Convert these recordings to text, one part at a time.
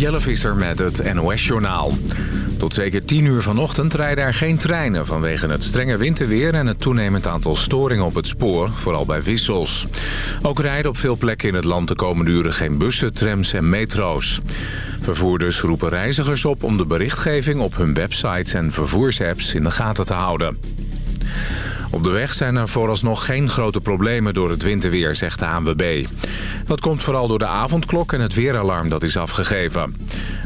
Jelle Visser met het NOS-journaal. Tot zeker 10 uur vanochtend rijden er geen treinen... vanwege het strenge winterweer en het toenemend aantal storingen op het spoor... vooral bij wissels. Ook rijden op veel plekken in het land de komende uren geen bussen, trams en metro's. Vervoerders roepen reizigers op om de berichtgeving op hun websites en vervoersapps in de gaten te houden. Op de weg zijn er vooralsnog geen grote problemen door het winterweer, zegt de ANWB. Dat komt vooral door de avondklok en het weeralarm dat is afgegeven.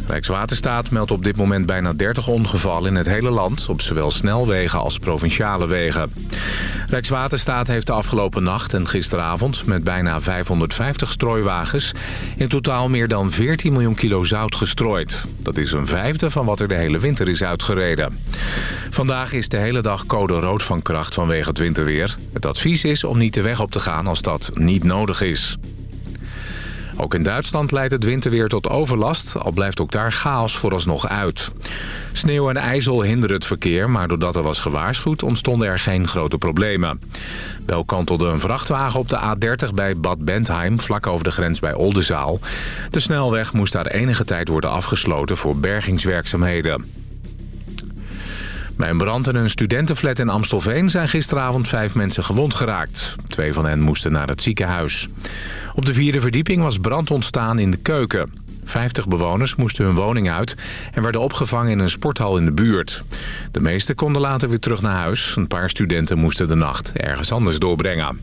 Rijkswaterstaat meldt op dit moment bijna 30 ongevallen in het hele land... op zowel snelwegen als provinciale wegen. Rijkswaterstaat heeft de afgelopen nacht en gisteravond... met bijna 550 strooiwagens in totaal meer dan 14 miljoen kilo zout gestrooid. Dat is een vijfde van wat er de hele winter is uitgereden. Vandaag is de hele dag code rood van kracht vanwege het winterweer. Het advies is om niet de weg op te gaan als dat niet nodig is. Ook in Duitsland leidt het winterweer tot overlast, al blijft ook daar chaos vooralsnog uit. Sneeuw en ijzel hinderen het verkeer, maar doordat er was gewaarschuwd ontstonden er geen grote problemen. Wel kantelde een vrachtwagen op de A30 bij Bad Bentheim, vlak over de grens bij Oldenzaal. De snelweg moest daar enige tijd worden afgesloten voor bergingswerkzaamheden. Bij een brand in een studentenflat in Amstelveen zijn gisteravond vijf mensen gewond geraakt. Twee van hen moesten naar het ziekenhuis. Op de vierde verdieping was brand ontstaan in de keuken. Vijftig bewoners moesten hun woning uit en werden opgevangen in een sporthal in de buurt. De meesten konden later weer terug naar huis. Een paar studenten moesten de nacht ergens anders doorbrengen.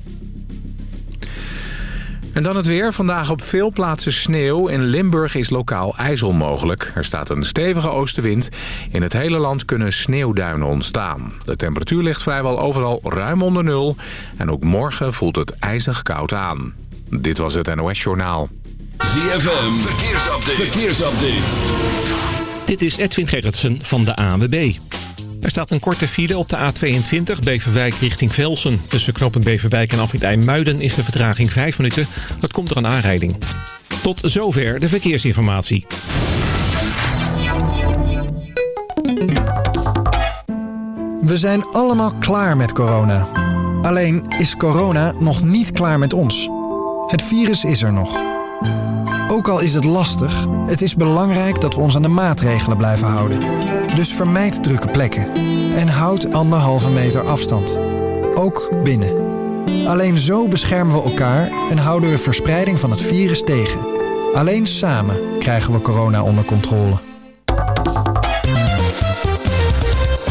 En dan het weer. Vandaag op veel plaatsen sneeuw. In Limburg is lokaal ijzel mogelijk. Er staat een stevige oostenwind. In het hele land kunnen sneeuwduinen ontstaan. De temperatuur ligt vrijwel overal ruim onder nul. En ook morgen voelt het ijzig koud aan. Dit was het NOS Journaal. ZFM. Verkeersupdate. Verkeersupdate. Dit is Edwin Gerritsen van de ANWB. Er staat een korte file op de A22 Beverwijk richting Velsen. Tussen knoppen Beverwijk en Afrit IJmuiden is de vertraging 5 minuten. Dat komt door een aanrijding. Tot zover de verkeersinformatie. We zijn allemaal klaar met corona. Alleen is corona nog niet klaar met ons. Het virus is er nog. Ook al is het lastig, het is belangrijk dat we ons aan de maatregelen blijven houden. Dus vermijd drukke plekken en houd anderhalve meter afstand. Ook binnen. Alleen zo beschermen we elkaar en houden we verspreiding van het virus tegen. Alleen samen krijgen we corona onder controle.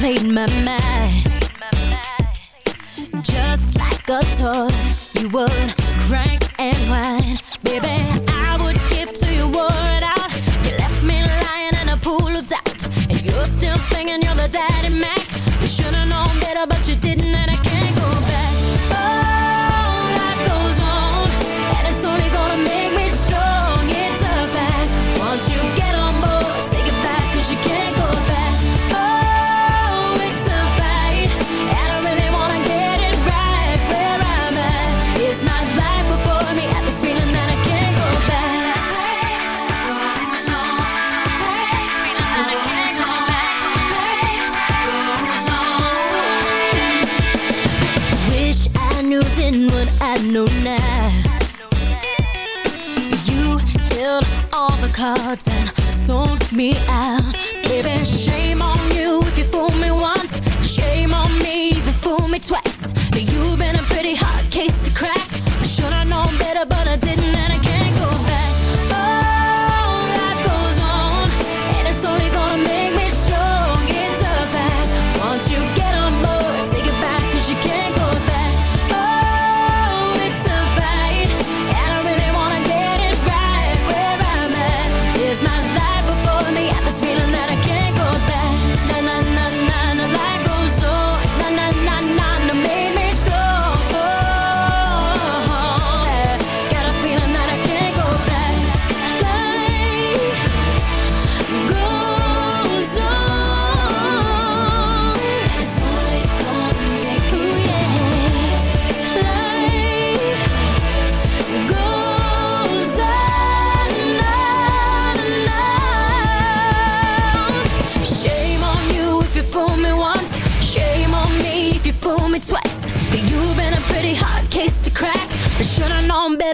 Played my mind. Just like a toy, you would crank and whine. Baby, I would give to you word out. You left me lying in a pool of doubt. And you're still thinking you're the daddy Mac. You should've known better, but you didn't, and I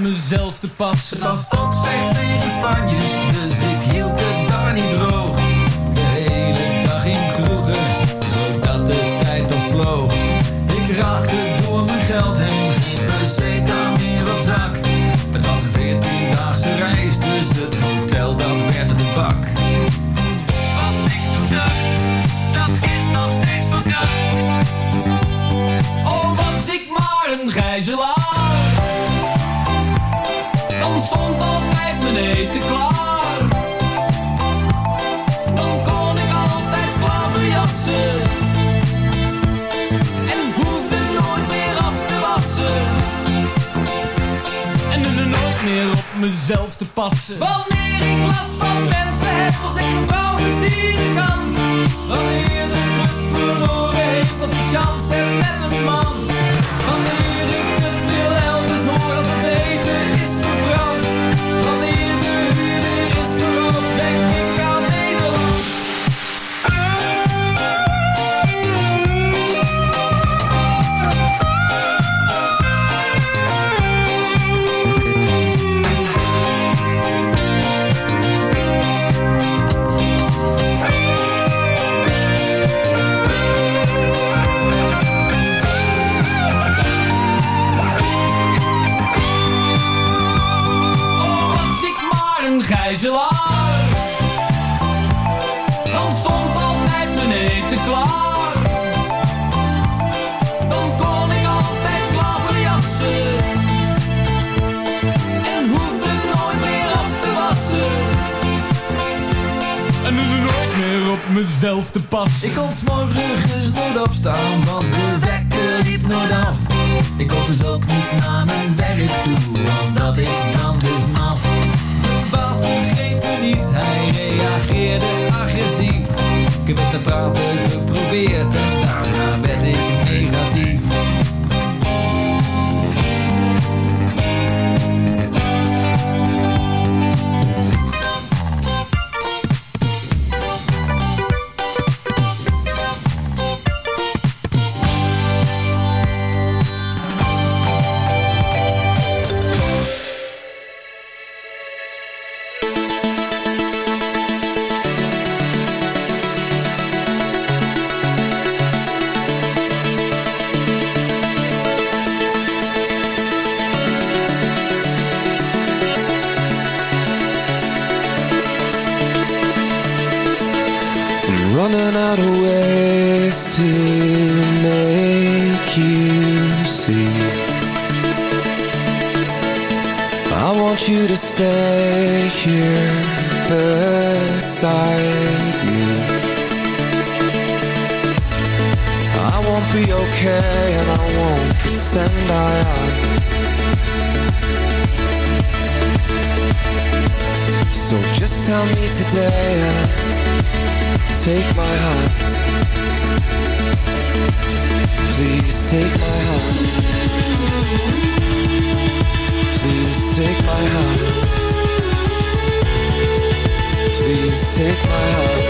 Mezelf te passen. Was ook weer in Spanje, dus ik hield het daar niet droog. Passen. Wanneer ik last van mensen heb, als ik een vrouw versieren kan. Eten klaar. Dan kon ik altijd klaverjassen. En hoefde nooit meer af te wassen. En er nooit meer op mezelf te passen. Ik kon 's morgens nooit opstaan, want de wekker liep nooit af. Ik kon dus ook niet naar mijn werk toe, omdat ik dan dus maf. De baas begreep me niet, hij reageerde agressief. Ik heb het met praten geprobeerd en daarna werd ik negatief. Take my hand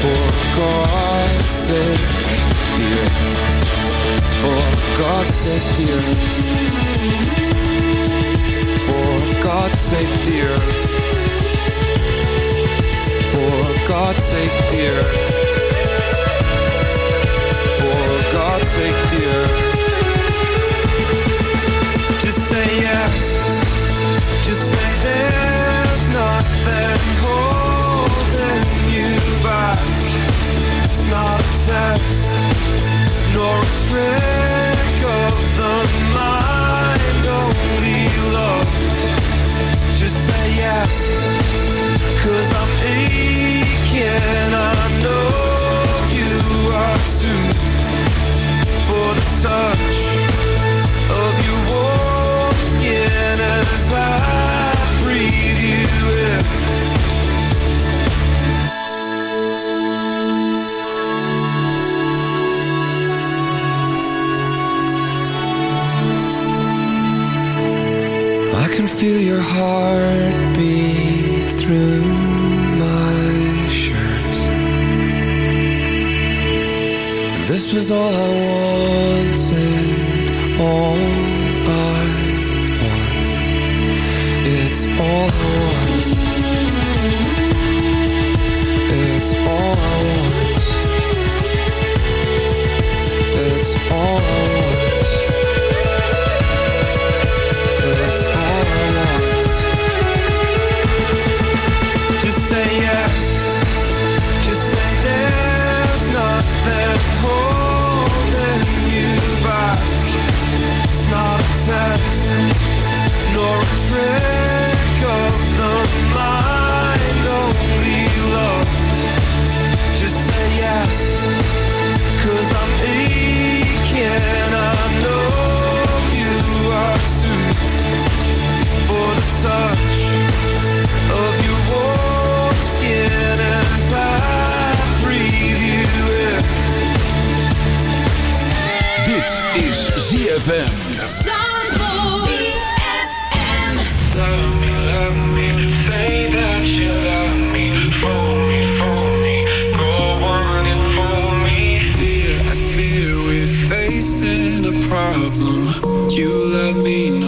For God's sake, dear. For God's sake, dear. For God's sake, dear. For God's sake, dear. For God's sake, dear. Just say yes. Just say there's nothing not a test Nor a trick of the mind. Only love. Just say yes. heart. facing a problem. You love me now.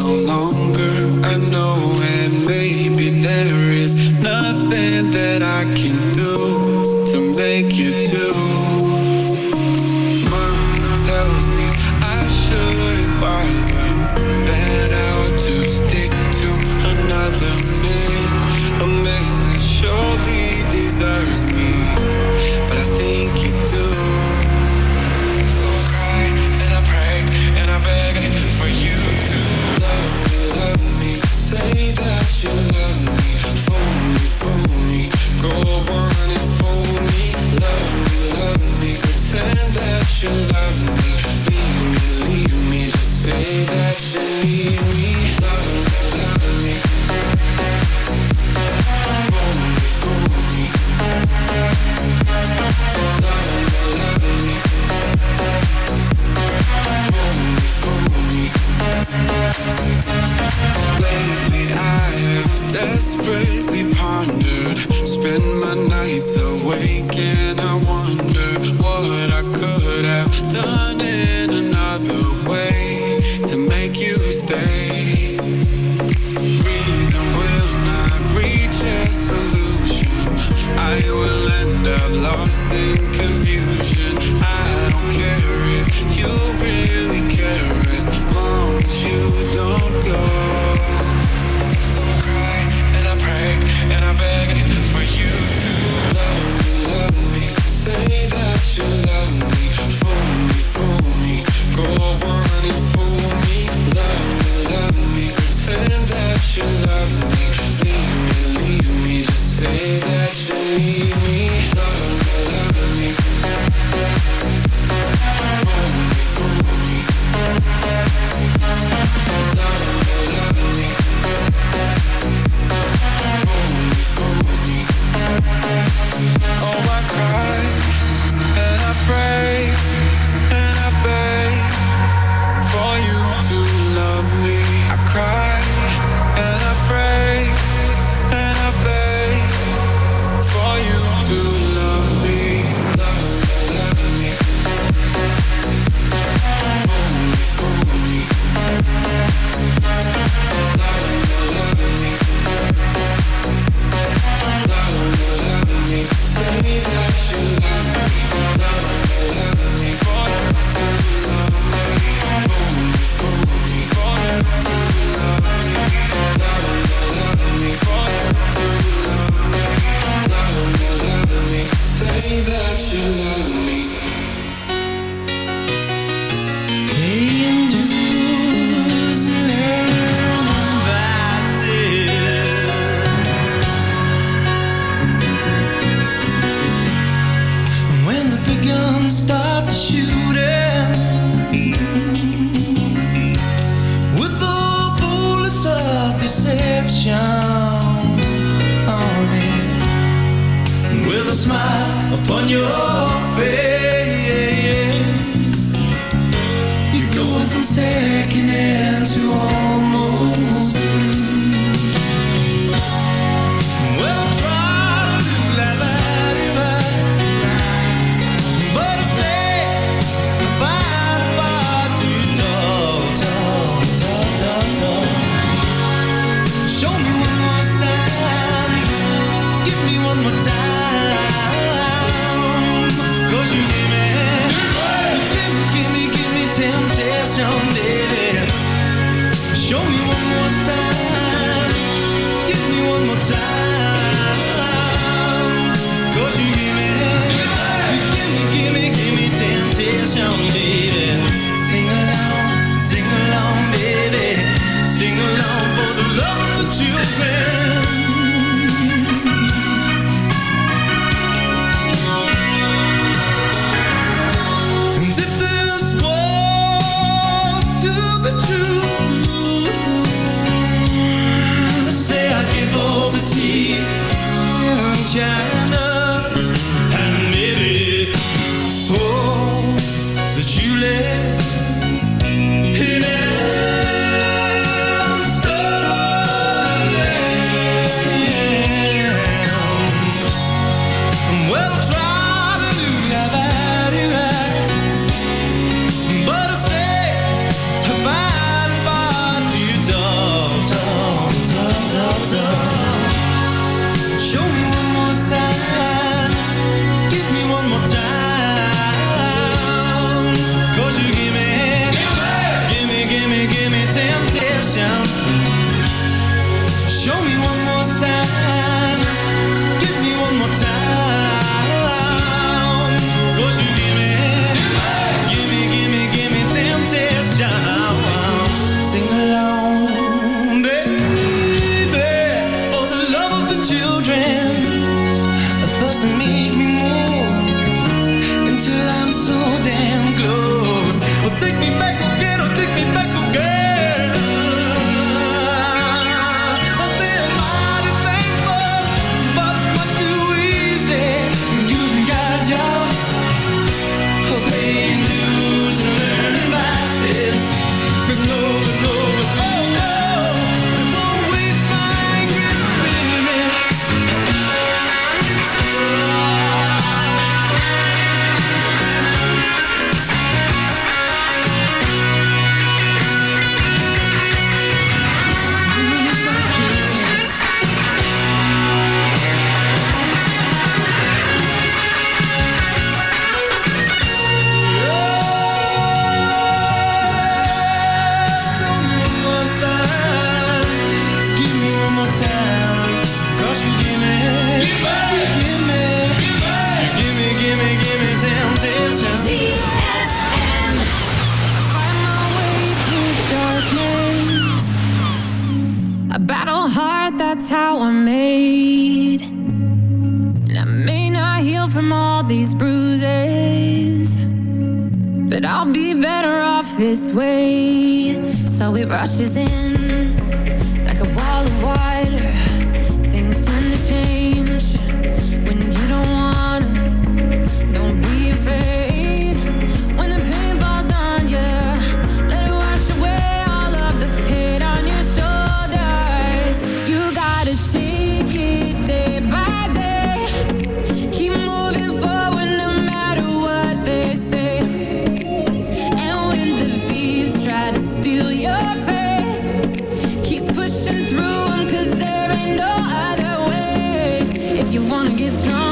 it's strong.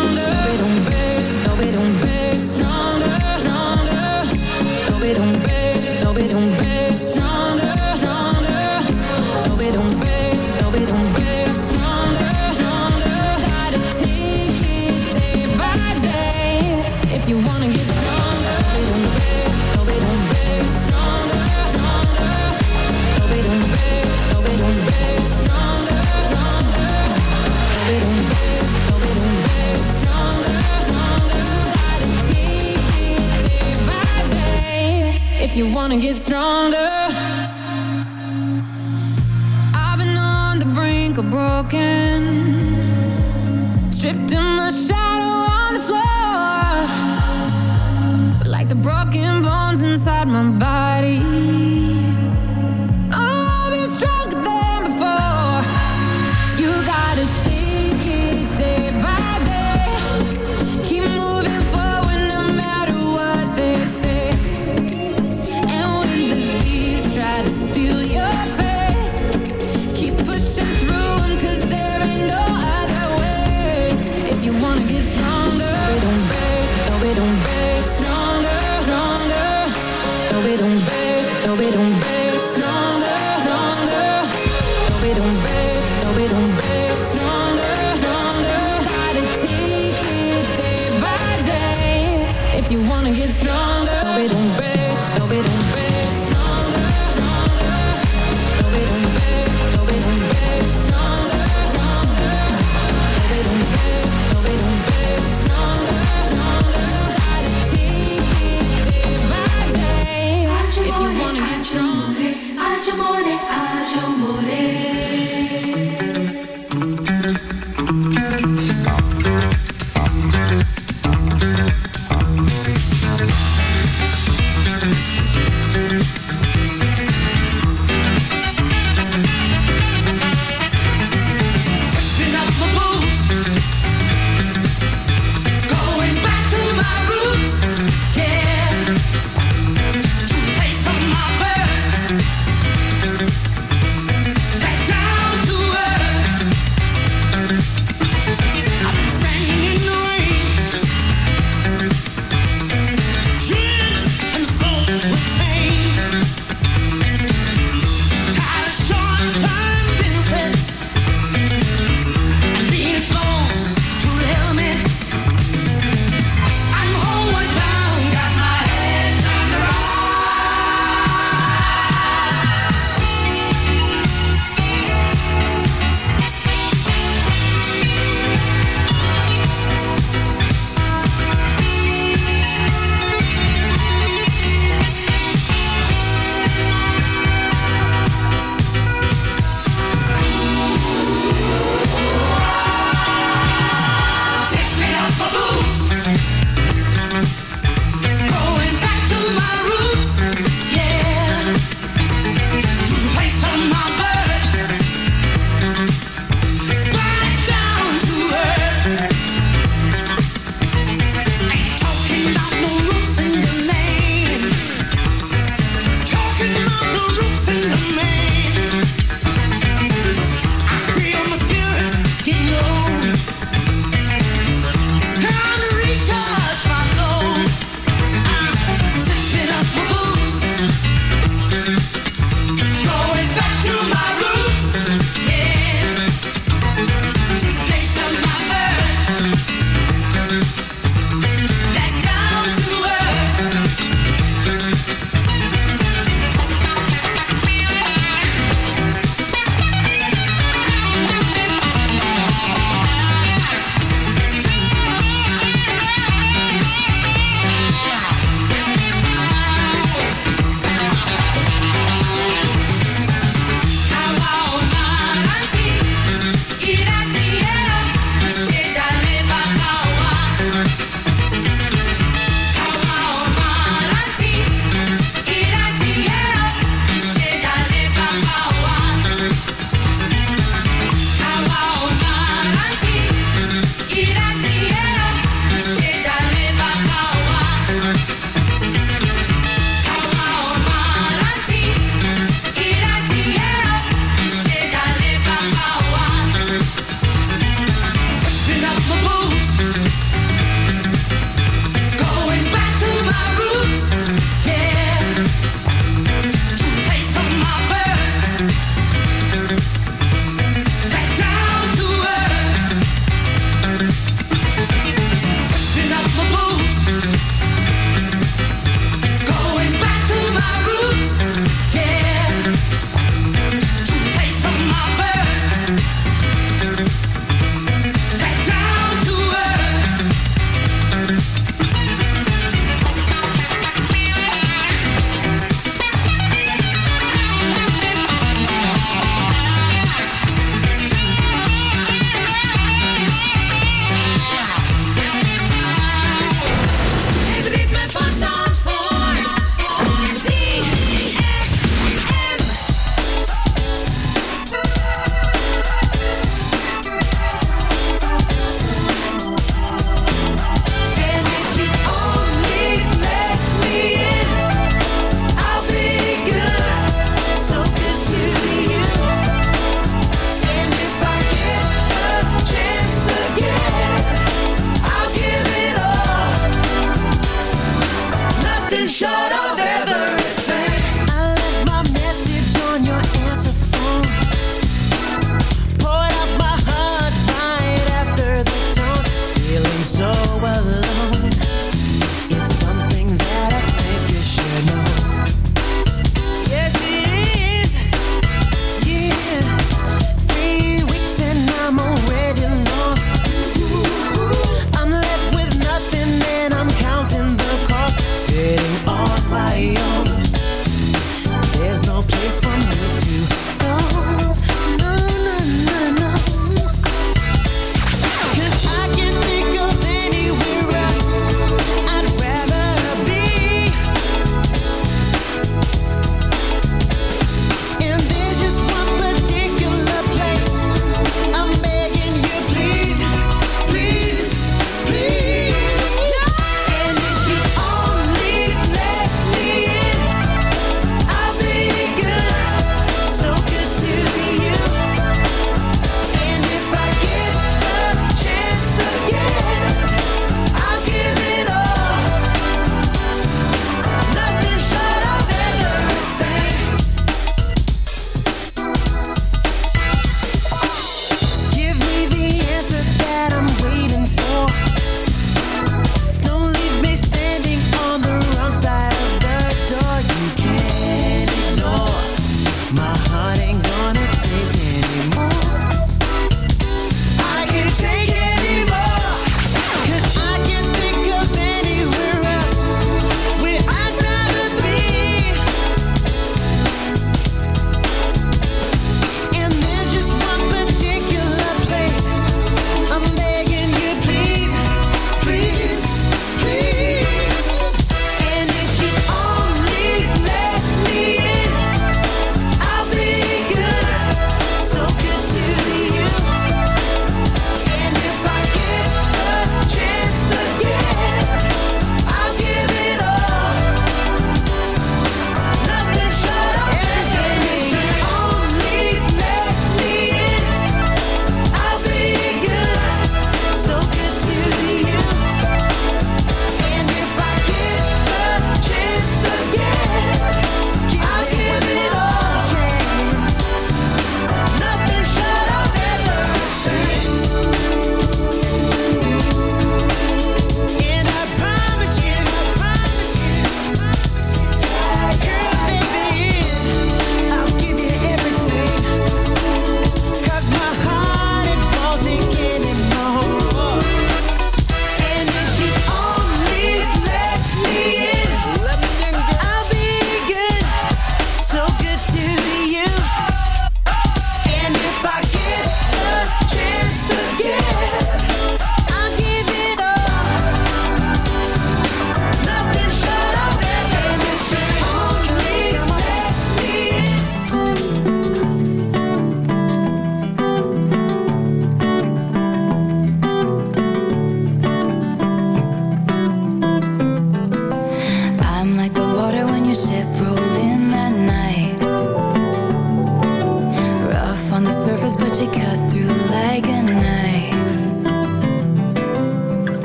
and get stronger. I've been on the brink of broken.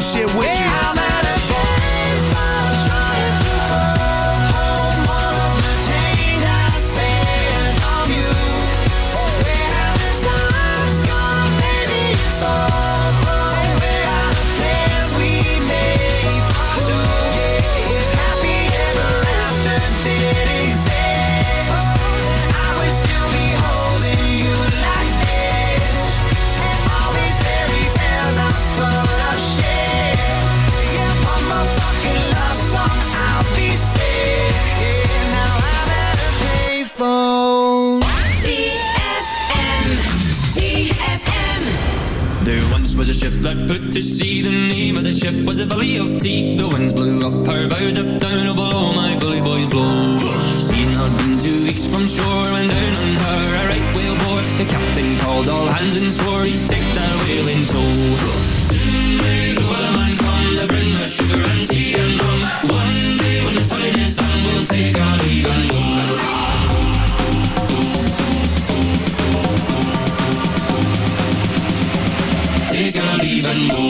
and shit with yeah, you. I'm trying to home all of my change I on you. Where have the times gone, baby? It's all phone. There once was a ship that put to sea. The name of the ship was a belly of tea. The winds blew up her bow, up down, oh below my bully boys blow. She had been two weeks from shore, and down on her a right whale bore. The captain called all hands and swore he'd take that whale in tow. Soon may the wellerman comes, to bring her sugar and tea. and more.